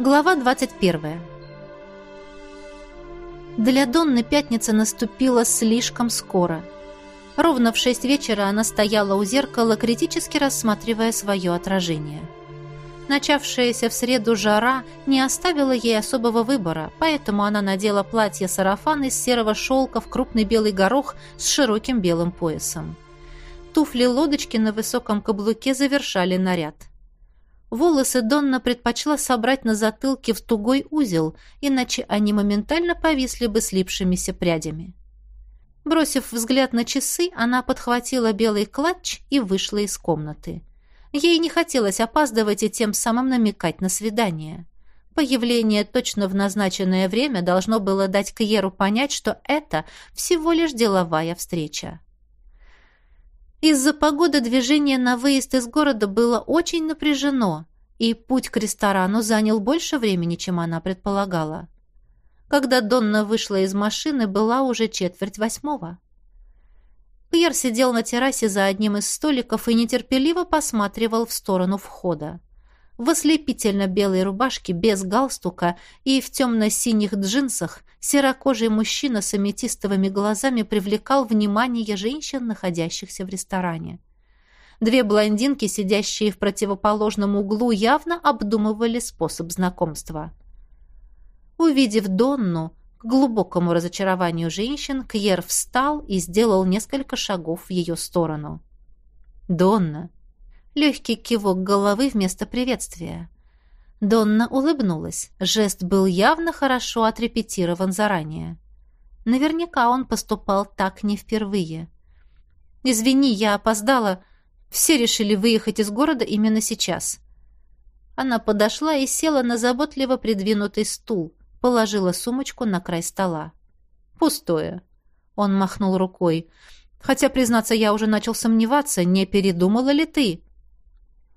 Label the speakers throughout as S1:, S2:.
S1: Глава 21. Для Донны пятница наступила слишком скоро. Ровно в шесть вечера она стояла у зеркала, критически рассматривая свое отражение. Начавшаяся в среду жара не оставила ей особого выбора, поэтому она надела платье-сарафан из серого шелка в крупный белый горох с широким белым поясом. Туфли-лодочки на высоком каблуке завершали наряд – Волосы Донна предпочла собрать на затылке в тугой узел, иначе они моментально повисли бы слипшимися прядями. Бросив взгляд на часы, она подхватила белый клатч и вышла из комнаты. Ей не хотелось опаздывать и тем самым намекать на свидание. Появление точно в назначенное время должно было дать Кьеру понять, что это всего лишь деловая встреча. Из-за погоды движение на выезд из города было очень напряжено, и путь к ресторану занял больше времени, чем она предполагала. Когда Донна вышла из машины, была уже четверть восьмого. Пьер сидел на террасе за одним из столиков и нетерпеливо посматривал в сторону входа в ослепительно-белой рубашке без галстука и в темно-синих джинсах серокожий мужчина с аметистовыми глазами привлекал внимание женщин, находящихся в ресторане. Две блондинки, сидящие в противоположном углу, явно обдумывали способ знакомства. Увидев Донну, к глубокому разочарованию женщин, Кьер встал и сделал несколько шагов в ее сторону. «Донна, Легкий кивок головы вместо приветствия. Донна улыбнулась. Жест был явно хорошо отрепетирован заранее. Наверняка он поступал так не впервые. «Извини, я опоздала. Все решили выехать из города именно сейчас». Она подошла и села на заботливо придвинутый стул, положила сумочку на край стола. «Пустое». Он махнул рукой. «Хотя, признаться, я уже начал сомневаться, не передумала ли ты?»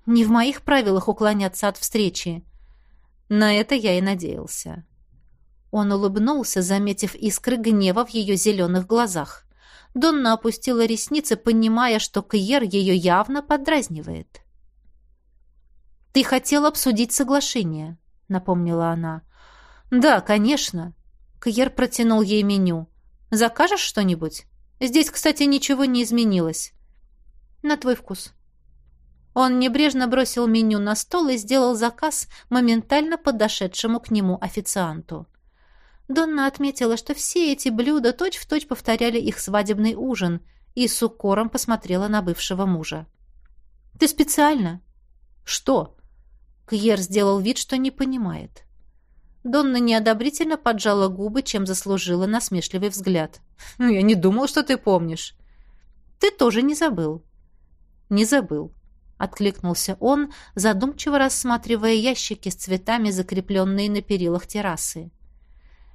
S1: Не в моих правилах уклоняться от встречи. На это я и надеялся. Он улыбнулся, заметив искры гнева в ее зеленых глазах. Донна опустила ресницы, понимая, что Кьер ее явно подразнивает. «Ты хотел обсудить соглашение», — напомнила она. «Да, конечно». Кьер протянул ей меню. «Закажешь что-нибудь? Здесь, кстати, ничего не изменилось». «На твой вкус». Он небрежно бросил меню на стол и сделал заказ моментально подошедшему к нему официанту. Донна отметила, что все эти блюда точь-в-точь точь повторяли их свадебный ужин, и с укором посмотрела на бывшего мужа. «Ты специально?» «Что?» Кьер сделал вид, что не понимает. Донна неодобрительно поджала губы, чем заслужила насмешливый взгляд. «Ну, «Я не думал, что ты помнишь». «Ты тоже не забыл». «Не забыл. — откликнулся он, задумчиво рассматривая ящики с цветами, закрепленные на перилах террасы.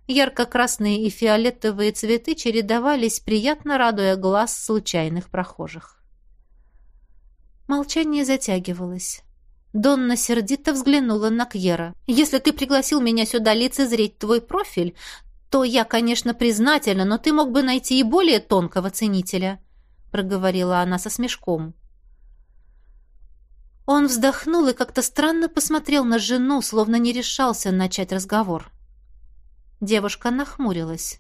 S1: Ярко-красные и фиолетовые цветы чередовались, приятно радуя глаз случайных прохожих. Молчание затягивалось. Донна сердито взглянула на Кьера. «Если ты пригласил меня сюда лицезреть твой профиль, то я, конечно, признательна, но ты мог бы найти и более тонкого ценителя», — проговорила она со смешком. Он вздохнул и как-то странно посмотрел на жену, словно не решался начать разговор. Девушка нахмурилась.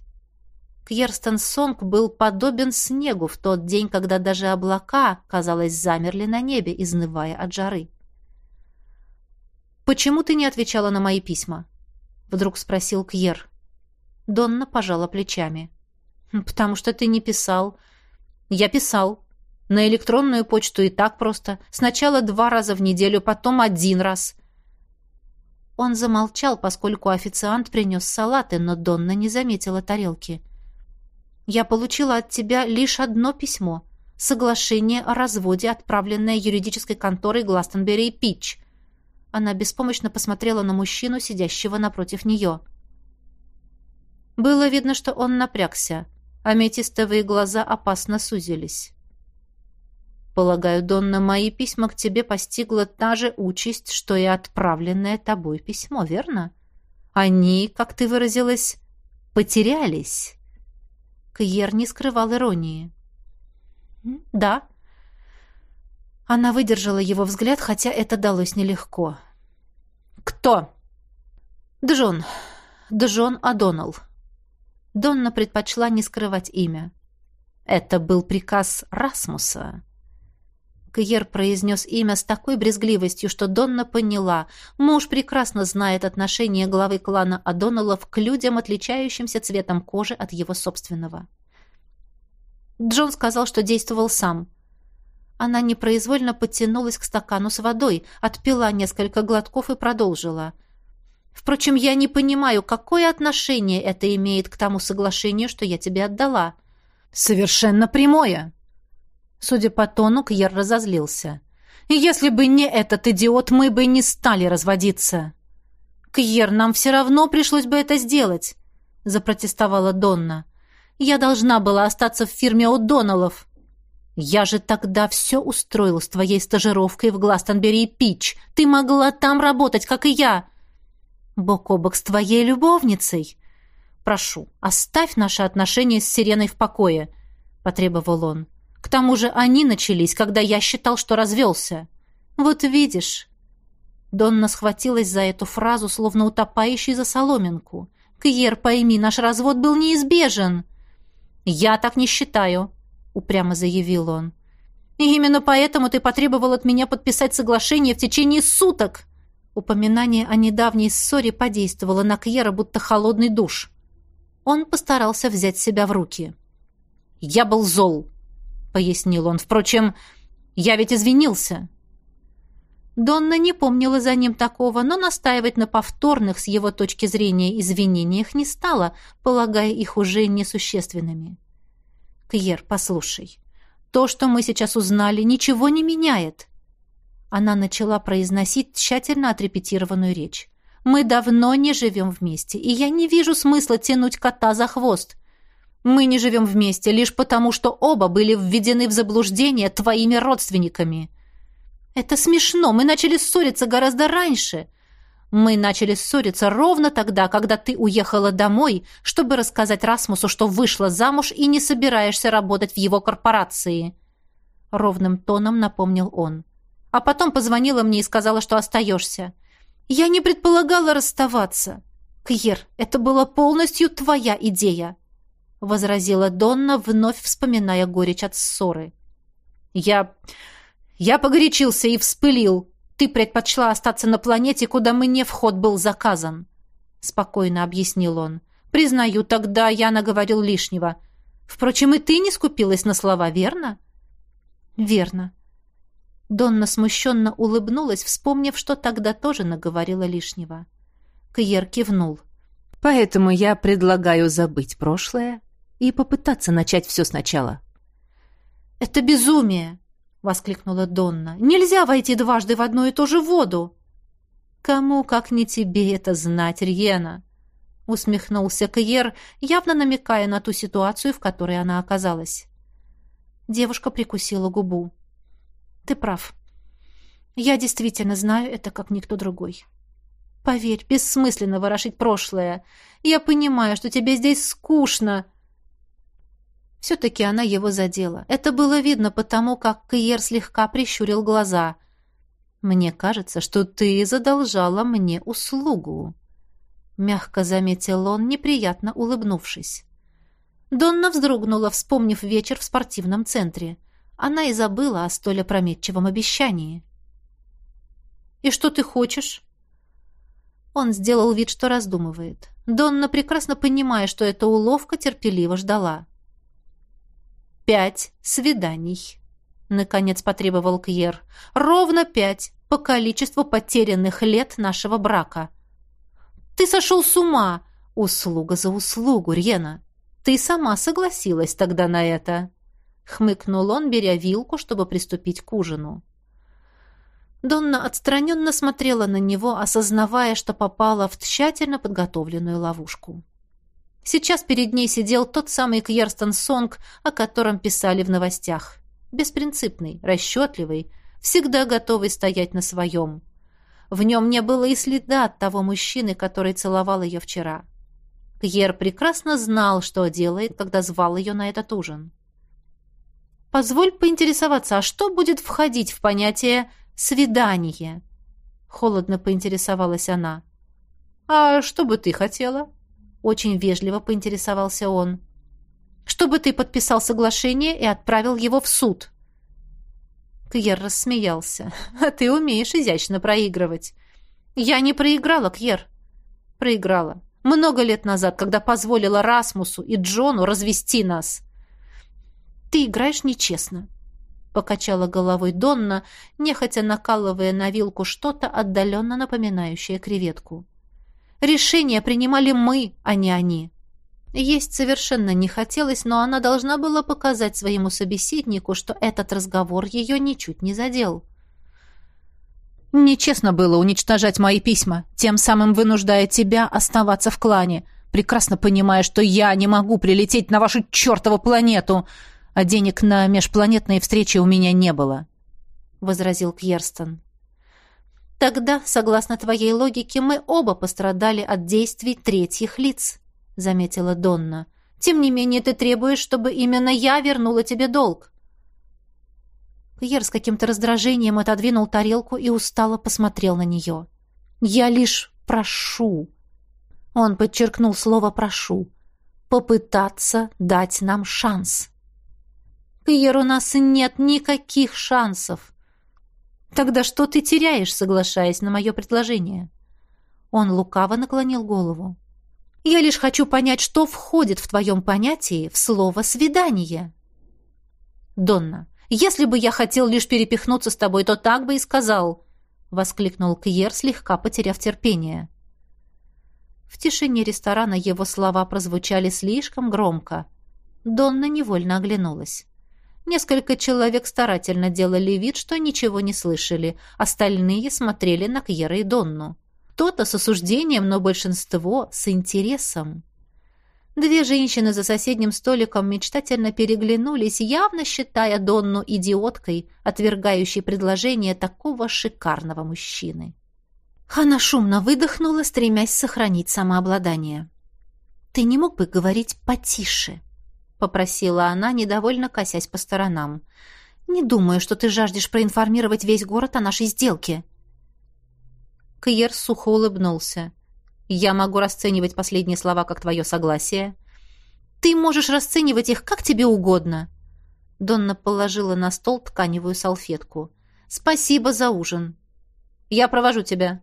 S1: Кьерстен Сонг был подобен снегу в тот день, когда даже облака, казалось, замерли на небе, изнывая от жары. «Почему ты не отвечала на мои письма?» — вдруг спросил Кьер. Донна пожала плечами. «Потому что ты не писал». «Я писал», на электронную почту и так просто. Сначала два раза в неделю, потом один раз. Он замолчал, поскольку официант принес салаты, но Донна не заметила тарелки. «Я получила от тебя лишь одно письмо. Соглашение о разводе, отправленное юридической конторой Гластонбери и Питч». Она беспомощно посмотрела на мужчину, сидящего напротив нее. Было видно, что он напрягся. Аметистовые глаза опасно сузились. Полагаю, Донна, мои письма к тебе постигла та же участь, что и отправленное тобой письмо, верно? Они, как ты выразилась, потерялись. Кьер не скрывал иронии. Да. Она выдержала его взгляд, хотя это далось нелегко. Кто? Джон. Джон Адонал. Донна предпочла не скрывать имя. Это был приказ Расмуса. Кьер произнес имя с такой брезгливостью, что Донна поняла. Муж прекрасно знает отношение главы клана Адоналов к людям, отличающимся цветом кожи от его собственного. Джон сказал, что действовал сам. Она непроизвольно подтянулась к стакану с водой, отпила несколько глотков и продолжила. «Впрочем, я не понимаю, какое отношение это имеет к тому соглашению, что я тебе отдала».
S2: «Совершенно прямое»,
S1: Судя по тону, Кьер разозлился. «Если бы не этот идиот, мы бы не стали разводиться». «Кьер, нам все равно пришлось бы это сделать», — запротестовала Донна. «Я должна была остаться в фирме О'Доннеллов». «Я же тогда все устроил с твоей стажировкой в Гластонбери и Пич. Ты могла там работать, как и я. Бок о бок с твоей любовницей. Прошу, оставь наши отношения с Сиреной в покое», — потребовал он. К тому же они начались, когда я считал, что развелся. Вот видишь. Донна схватилась за эту фразу, словно утопающий за соломинку. Кьер, пойми, наш развод был неизбежен. Я так не считаю, упрямо заявил он. И именно поэтому ты потребовал от меня подписать соглашение в течение суток. Упоминание о недавней ссоре подействовало на Кьера, будто холодный душ. Он постарался взять себя в руки. «Я был зол», пояснил он. Впрочем, я ведь извинился. Донна не помнила за ним такого, но настаивать на повторных с его точки зрения извинениях не стала, полагая их уже несущественными. «Кьер, послушай, то, что мы сейчас узнали, ничего не меняет». Она начала произносить тщательно отрепетированную речь. «Мы давно не живем вместе, и я не вижу смысла тянуть кота за хвост. Мы не живем вместе лишь потому, что оба были введены в заблуждение твоими родственниками. Это смешно. Мы начали ссориться гораздо раньше. Мы начали ссориться ровно тогда, когда ты уехала домой, чтобы рассказать Расмусу, что вышла замуж и не собираешься работать в его корпорации. Ровным тоном напомнил он. А потом позвонила мне и сказала, что остаешься. Я не предполагала расставаться. Кьер, это была полностью твоя идея возразила Донна, вновь вспоминая горечь от ссоры. Я я погорячился и вспылил. Ты предпочла остаться на планете, куда мне вход был заказан, спокойно объяснил он. Признаю, тогда я наговорил лишнего. Впрочем, и ты не скупилась на слова, верно? Верно. Донна смущенно улыбнулась, вспомнив, что тогда тоже наговорила лишнего. Кьер кивнул.
S2: «Поэтому я предлагаю забыть прошлое и попытаться начать все сначала.
S1: «Это безумие!» — воскликнула Донна. «Нельзя войти дважды в одну и ту же воду!» «Кому, как не тебе, это знать, Рьена?» — усмехнулся Кьер, явно намекая на ту ситуацию, в которой она оказалась. Девушка прикусила губу. «Ты прав. Я действительно знаю это, как никто другой. Поверь, бессмысленно ворошить прошлое. Я понимаю, что тебе здесь скучно, все-таки она его задела. Это было видно потому, как Кьер слегка прищурил глаза. «Мне кажется, что ты задолжала мне услугу», — мягко заметил он, неприятно улыбнувшись. Донна вздрогнула, вспомнив вечер в спортивном центре. Она и забыла о столь опрометчивом обещании. «И что ты хочешь?» Он сделал вид, что раздумывает. Донна, прекрасно понимая, что эта уловка, терпеливо ждала пять свиданий», — наконец потребовал Кьер. «Ровно пять по количеству потерянных лет нашего брака». «Ты сошел с ума!» «Услуга за услугу, Рена. Ты сама согласилась тогда на это», — хмыкнул он, беря вилку, чтобы приступить к ужину. Донна отстраненно смотрела на него, осознавая, что попала в тщательно подготовленную ловушку. Сейчас перед ней сидел тот самый Кьерстон Сонг, о котором писали в новостях. Беспринципный, расчетливый, всегда готовый стоять на своем. В нем не было и следа от того мужчины, который целовал ее вчера. Кьер прекрасно знал, что делает, когда звал ее на этот ужин. «Позволь поинтересоваться, а что будет входить в понятие «свидание»?» Холодно поинтересовалась она. «А что бы ты хотела?» Очень вежливо поинтересовался он. «Чтобы ты подписал соглашение и отправил его в суд». Кьер рассмеялся. «А ты умеешь изящно проигрывать». «Я не проиграла, Кьер». «Проиграла. Много лет назад, когда позволила Расмусу и Джону развести нас». «Ты играешь нечестно», — покачала головой Донна, нехотя накалывая на вилку что-то отдаленно напоминающее креветку. Решения принимали мы, а не они. Есть совершенно не хотелось, но она должна была показать своему собеседнику, что этот разговор ее ничуть не задел. «Нечестно было уничтожать мои письма, тем самым вынуждая тебя оставаться в клане, прекрасно понимая, что я не могу прилететь на вашу чертову планету, а денег на межпланетные встречи у меня не было», — возразил Кьерстон. Тогда, согласно твоей логике, мы оба пострадали от действий третьих лиц, заметила Донна. Тем не менее, ты требуешь, чтобы именно я вернула тебе долг. Кьер с каким-то раздражением отодвинул тарелку и устало посмотрел на нее. «Я лишь прошу». Он подчеркнул слово «прошу». «Попытаться дать нам шанс». «Кьер, у нас нет никаких шансов. Тогда что ты теряешь, соглашаясь на мое предложение? Он лукаво наклонил голову. Я лишь хочу понять, что входит в твоем понятии в слово «свидание». Донна, если бы я хотел лишь перепихнуться с тобой, то так бы и сказал, воскликнул Кьер, слегка потеряв терпение. В тишине ресторана его слова прозвучали слишком громко. Донна невольно оглянулась. Несколько человек старательно делали вид, что ничего не слышали. Остальные смотрели на Кьера и Донну. Кто-то с осуждением, но большинство с интересом. Две женщины за соседним столиком мечтательно переглянулись, явно считая Донну идиоткой, отвергающей предложение такого шикарного мужчины. Хана шумно выдохнула, стремясь сохранить самообладание. «Ты не мог бы говорить потише?» Попросила она, недовольно косясь по сторонам. «Не думаю, что ты жаждешь проинформировать весь город о нашей сделке». Кьер сухо улыбнулся. «Я могу расценивать последние слова как твое согласие». «Ты можешь расценивать их как тебе угодно». Донна положила на стол тканевую салфетку. «Спасибо за ужин». «Я провожу тебя».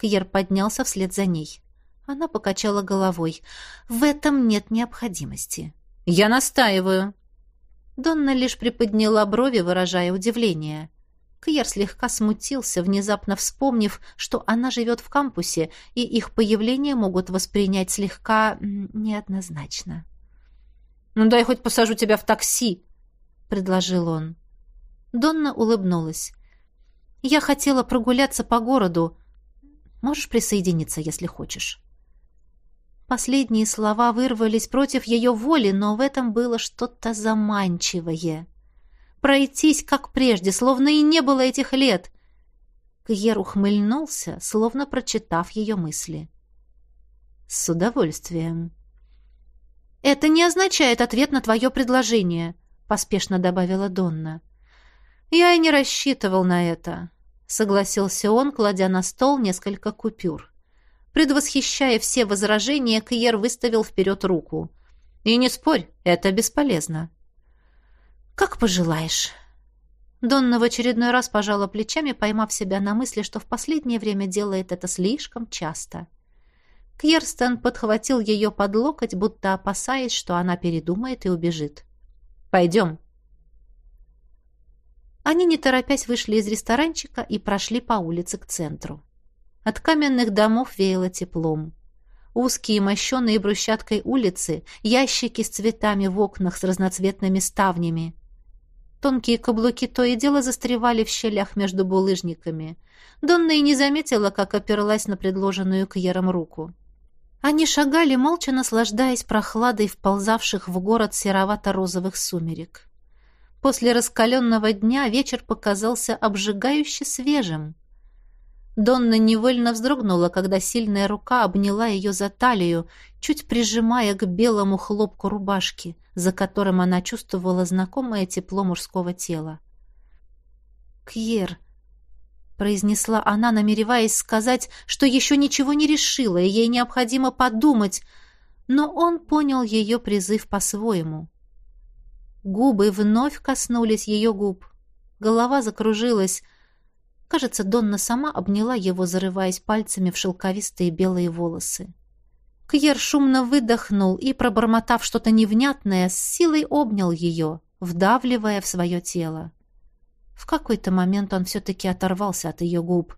S1: Кьер поднялся вслед за ней. Она покачала головой. «В этом нет необходимости». «Я настаиваю». Донна лишь приподняла брови, выражая удивление. Кьер слегка смутился, внезапно вспомнив, что она живет в кампусе, и их появление могут воспринять слегка неоднозначно. «Ну дай хоть посажу тебя в такси», — предложил он. Донна улыбнулась. «Я хотела прогуляться по городу. Можешь присоединиться, если хочешь». Последние слова вырвались против ее воли, но в этом было что-то заманчивое. Пройтись, как прежде, словно и не было этих лет. Кьер ухмыльнулся, словно прочитав ее мысли. «С удовольствием». «Это не означает ответ на твое предложение», — поспешно добавила Донна. «Я и не рассчитывал на это», — согласился он, кладя на стол несколько купюр. Предвосхищая все возражения, Кьер выставил вперед руку. «И не спорь, это бесполезно». «Как пожелаешь». Донна в очередной раз пожала плечами, поймав себя на мысли, что в последнее время делает это слишком часто. Кьерстен подхватил ее под локоть, будто опасаясь, что она передумает и убежит. «Пойдем». Они, не торопясь, вышли из ресторанчика и прошли по улице к центру. От каменных домов веяло теплом. Узкие, мощенные брусчаткой улицы, ящики с цветами в окнах с разноцветными ставнями. Тонкие каблуки то и дело застревали в щелях между булыжниками. Донна и не заметила, как оперлась на предложенную Кьером руку. Они шагали, молча наслаждаясь прохладой вползавших в город серовато-розовых сумерек. После раскаленного дня вечер показался обжигающе свежим. Донна невольно вздрогнула, когда сильная рука обняла ее за талию, чуть прижимая к белому хлопку рубашки, за которым она чувствовала знакомое тепло мужского тела. «Кьер!» — произнесла она, намереваясь сказать, что еще ничего не решила, и ей необходимо подумать, но он понял ее призыв по-своему. Губы вновь коснулись ее губ. Голова закружилась. Кажется, Донна сама обняла его, зарываясь пальцами в шелковистые белые волосы. Кьер шумно выдохнул и, пробормотав что-то невнятное, с силой обнял ее, вдавливая в свое тело. В какой-то момент он все-таки оторвался от ее губ.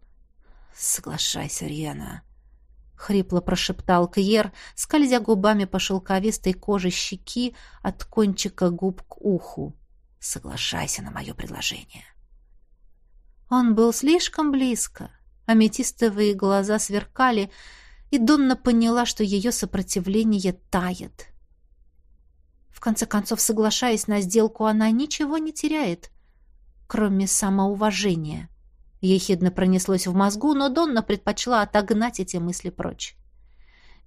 S1: «Соглашайся, Риана», — хрипло прошептал Кьер, скользя губами по шелковистой коже щеки от кончика губ к уху. «Соглашайся на мое предложение». Он был слишком близко. Аметистовые глаза сверкали, и Донна поняла, что ее сопротивление тает. В конце концов, соглашаясь на сделку, она ничего не теряет кроме самоуважения. Ехидно пронеслось в мозгу, но Донна предпочла отогнать эти мысли прочь.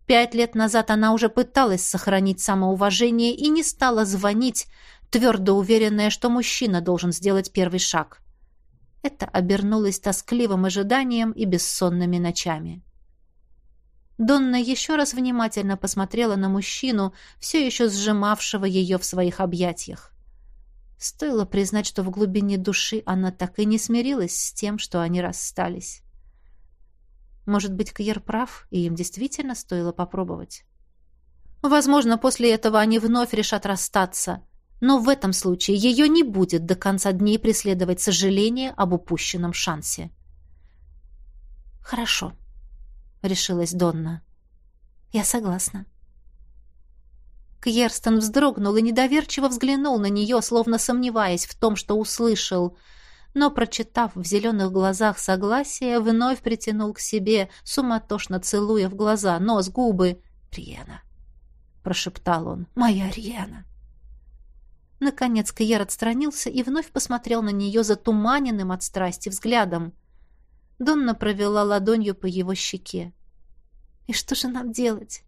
S1: Пять лет назад она уже пыталась сохранить самоуважение и не стала звонить, твердо уверенная, что мужчина должен сделать первый шаг. Это обернулось тоскливым ожиданием и бессонными ночами. Донна еще раз внимательно посмотрела на мужчину, все еще сжимавшего ее в своих объятиях. Стоило признать, что в глубине души она так и не смирилась с тем, что они расстались. Может быть, Кьер прав, и им действительно стоило попробовать. Возможно, после этого они вновь решат расстаться, но в этом случае ее не будет до конца дней преследовать сожаление об упущенном шансе. «Хорошо», — решилась Донна. «Я согласна». Кьерстон вздрогнул и недоверчиво взглянул на нее, словно сомневаясь в том, что услышал. Но, прочитав в зеленых глазах согласие, вновь притянул к себе, суматошно целуя в глаза, нос, губы. «Риена!» — прошептал он. «Моя Риена!» Наконец Кьер отстранился и вновь посмотрел на нее затуманенным от страсти взглядом. Донна провела ладонью по его щеке. «И что же нам делать?»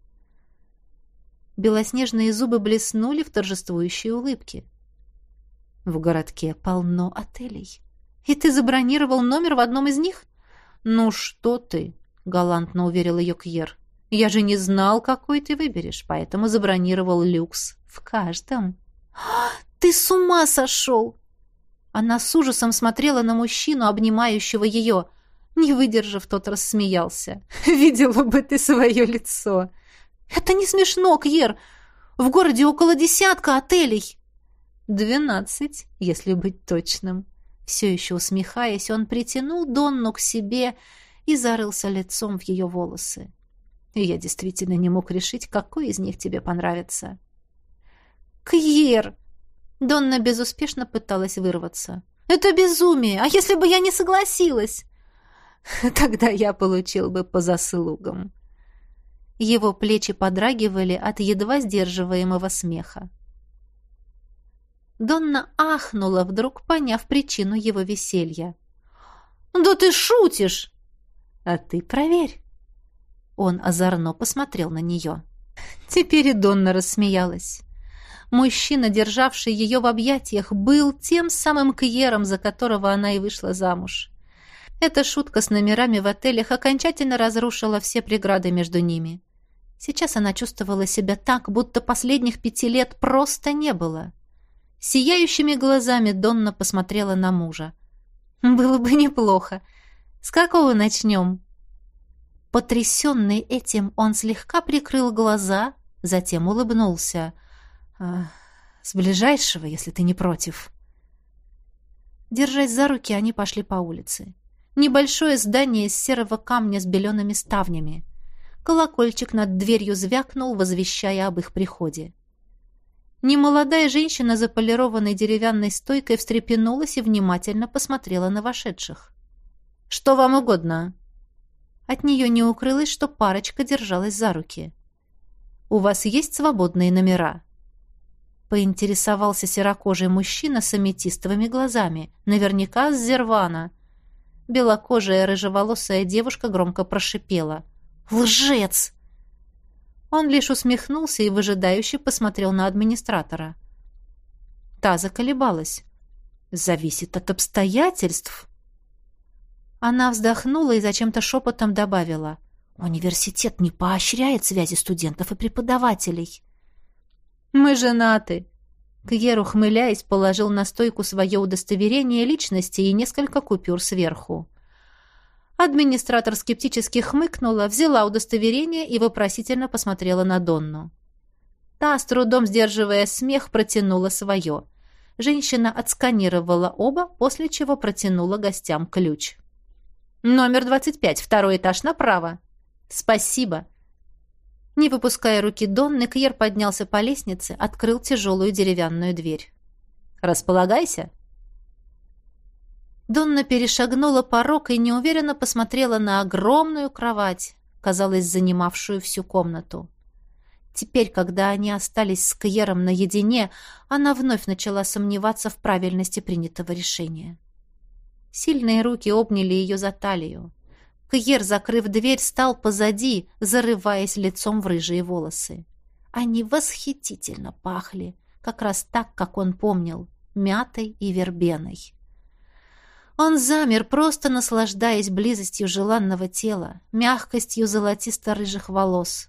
S1: Белоснежные зубы блеснули в торжествующей улыбке. В городке полно отелей. И ты забронировал номер в одном из них? Ну что ты, галантно уверил ее Кьер. Я же не знал, какой ты выберешь, поэтому забронировал люкс в каждом. Ты с ума сошел! Она с ужасом смотрела на мужчину, обнимающего ее. Не выдержав, тот рассмеялся. «Видела бы ты свое лицо!» «Это не смешно, Кьер! В городе около десятка отелей!» «Двенадцать, если быть точным». Все еще усмехаясь, он притянул Донну к себе и зарылся лицом в ее волосы. Я действительно не мог решить, какой из них тебе понравится. «Кьер!» Донна безуспешно пыталась вырваться. «Это безумие! А если бы я не согласилась?» «Тогда я получил бы по заслугам», его плечи подрагивали от едва сдерживаемого смеха. Донна ахнула, вдруг поняв причину его веселья. «Да ты шутишь!» «А ты проверь!» Он озорно посмотрел на нее. Теперь и Донна рассмеялась. Мужчина, державший ее в объятиях, был тем самым Кьером, за которого она и вышла замуж. Эта шутка с номерами в отелях окончательно разрушила все преграды между ними. Сейчас она чувствовала себя так, будто последних пяти лет просто не было. Сияющими глазами Донна посмотрела на мужа. «Было бы неплохо. С какого начнем?» Потрясенный этим, он слегка прикрыл глаза, затем улыбнулся. «А, «С ближайшего, если ты не против». Держась за руки, они пошли по улице. Небольшое здание из серого камня с белеными ставнями. Колокольчик над дверью звякнул, возвещая об их приходе. Немолодая женщина за полированной деревянной стойкой встрепенулась и внимательно посмотрела на вошедших. «Что вам угодно?» От нее не укрылось, что парочка держалась за руки. «У вас есть свободные номера?» Поинтересовался серокожий мужчина с аметистовыми глазами, наверняка с Зервана. Белокожая рыжеволосая девушка громко прошипела — Лжец!» Он лишь усмехнулся и выжидающе посмотрел на администратора. Та заколебалась. «Зависит от обстоятельств». Она вздохнула и зачем-то шепотом добавила. «Университет не поощряет связи студентов и преподавателей». «Мы женаты», Кьер, ухмыляясь, положил на стойку свое удостоверение личности и несколько купюр сверху. Администратор скептически хмыкнула, взяла удостоверение и вопросительно посмотрела на Донну. Та, с трудом сдерживая смех, протянула свое. Женщина отсканировала оба, после чего протянула гостям ключ. «Номер 25, второй этаж направо». «Спасибо», не выпуская руки Донны, Кьер поднялся по лестнице, открыл тяжелую деревянную дверь. «Располагайся!» Донна перешагнула порог и неуверенно посмотрела на огромную кровать, казалось, занимавшую всю комнату. Теперь, когда они остались с Кьером наедине, она вновь начала сомневаться в правильности принятого решения. Сильные руки обняли ее за талию. Кьер, закрыв дверь, стал позади, зарываясь лицом в рыжие волосы. Они восхитительно пахли, как раз так, как он помнил, мятой и вербеной. Он замер, просто наслаждаясь близостью желанного тела, мягкостью золотисто-рыжих волос.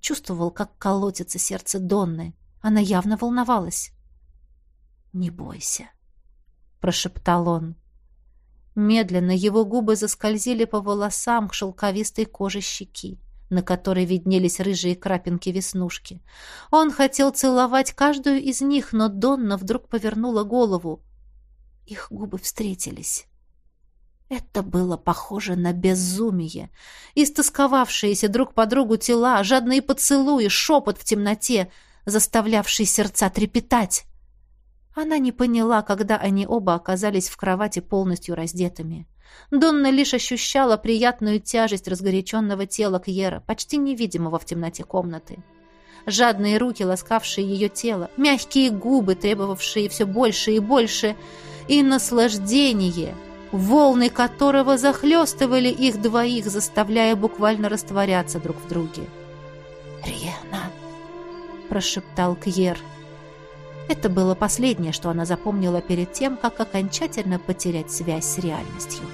S1: Чувствовал, как колотится сердце Донны. Она явно волновалась. «Не бойся», — прошептал он. Медленно его губы заскользили по волосам к шелковистой коже щеки, на которой виднелись рыжие крапинки веснушки. Он хотел целовать каждую из них, но Донна вдруг повернула голову. Их губы встретились. Это было похоже на безумие. Истосковавшиеся друг по другу тела, жадные поцелуи, шепот в темноте, заставлявший сердца трепетать. Она не поняла, когда они оба оказались в кровати полностью раздетыми. Донна лишь ощущала приятную тяжесть разгоряченного тела Кьера, почти невидимого в темноте комнаты. Жадные руки, ласкавшие ее тело, мягкие губы, требовавшие все больше и больше, и наслаждение, волны которого захлестывали их двоих, заставляя буквально растворяться друг в друге. «Риана!» — прошептал Кьер — это было последнее, что она запомнила перед тем, как окончательно потерять связь с реальностью.